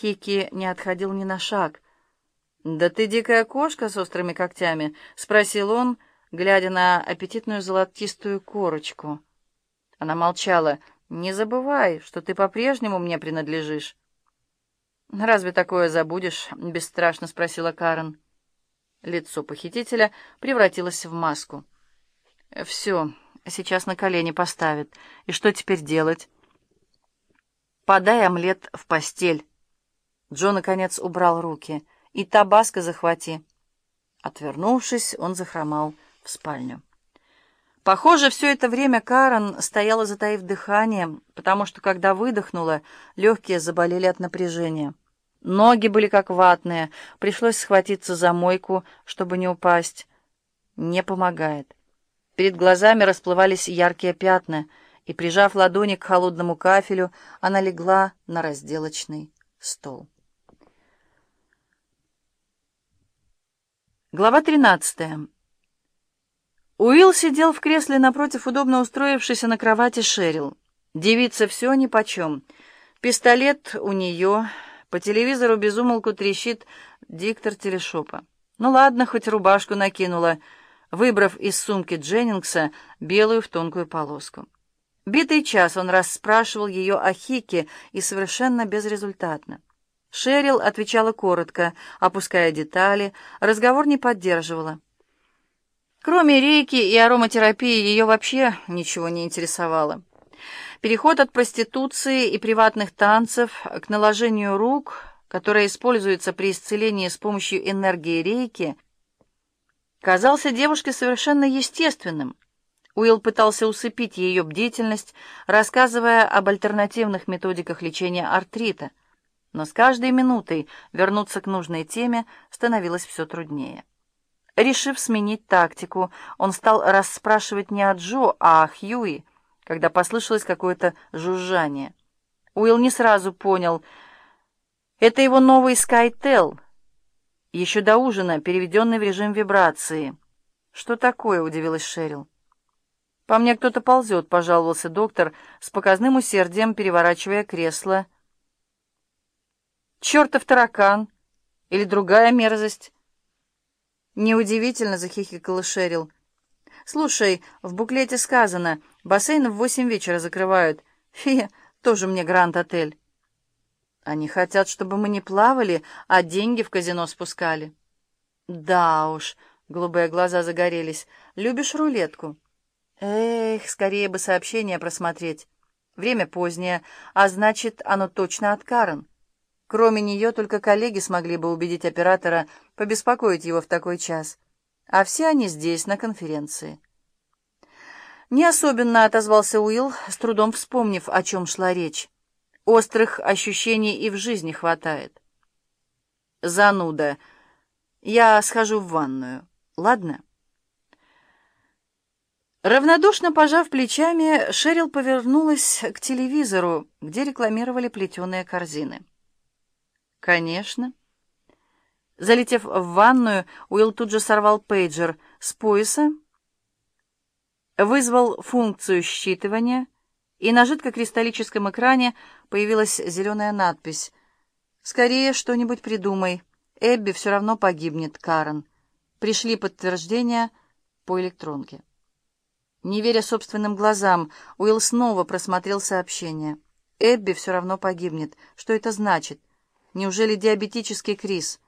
Хики не отходил ни на шаг. «Да ты дикая кошка с острыми когтями?» — спросил он, глядя на аппетитную золотистую корочку. Она молчала. «Не забывай, что ты по-прежнему мне принадлежишь». «Разве такое забудешь?» — бесстрашно спросила Карен. Лицо похитителя превратилось в маску. «Все, сейчас на колени поставит. И что теперь делать?» «Подай омлет в постель». Джо, наконец, убрал руки. «И табаско захвати». Отвернувшись, он захромал в спальню. Похоже, все это время Карен стояла, затаив дыхание, потому что, когда выдохнула, легкие заболели от напряжения. Ноги были как ватные, пришлось схватиться за мойку, чтобы не упасть. Не помогает. Перед глазами расплывались яркие пятна, и, прижав ладони к холодному кафелю, она легла на разделочный стол. Глава тринадцатая. Уилл сидел в кресле напротив удобно устроившейся на кровати Шерил. Девица все нипочем. Пистолет у нее, по телевизору безумолку трещит диктор телешопа. Ну ладно, хоть рубашку накинула, выбрав из сумки Дженнингса белую в тонкую полоску. Битый час он расспрашивал ее о Хике и совершенно безрезультатно. Шерил отвечала коротко, опуская детали, разговор не поддерживала. Кроме рейки и ароматерапии ее вообще ничего не интересовало. Переход от проституции и приватных танцев к наложению рук, которое используется при исцелении с помощью энергии рейки, казался девушке совершенно естественным. Уилл пытался усыпить ее бдительность, рассказывая об альтернативных методиках лечения артрита, но с каждой минутой вернуться к нужной теме становилось все труднее. Решив сменить тактику, он стал расспрашивать не о Джо, а о Хьюи, когда послышалось какое-то жужжание. Уилл не сразу понял. Это его новый SkyTel, еще до ужина, переведенный в режим вибрации. «Что такое?» — удивилась Шерил. «По мне кто-то ползет», — пожаловался доктор, с показным усердием переворачивая кресло. «Чертов таракан! Или другая мерзость!» Неудивительно захихикала Шерил. «Слушай, в буклете сказано, бассейн в восемь вечера закрывают. Фи, тоже мне Гранд-отель». «Они хотят, чтобы мы не плавали, а деньги в казино спускали». «Да уж», — голубые глаза загорелись, — «любишь рулетку?» «Эх, скорее бы сообщение просмотреть. Время позднее, а значит, оно точно от Карен». Кроме нее, только коллеги смогли бы убедить оператора побеспокоить его в такой час. А все они здесь, на конференции. Не особенно отозвался Уилл, с трудом вспомнив, о чем шла речь. Острых ощущений и в жизни хватает. Зануда. Я схожу в ванную. Ладно? Равнодушно пожав плечами, Шерил повернулась к телевизору, где рекламировали плетеные корзины. «Конечно». Залетев в ванную, Уилл тут же сорвал пейджер с пояса, вызвал функцию считывания, и на жидкокристаллическом экране появилась зеленая надпись «Скорее что-нибудь придумай. Эбби все равно погибнет, Карен». Пришли подтверждения по электронке. Не веря собственным глазам, Уилл снова просмотрел сообщение. «Эбби все равно погибнет. Что это значит?» Неужели диабетический криз?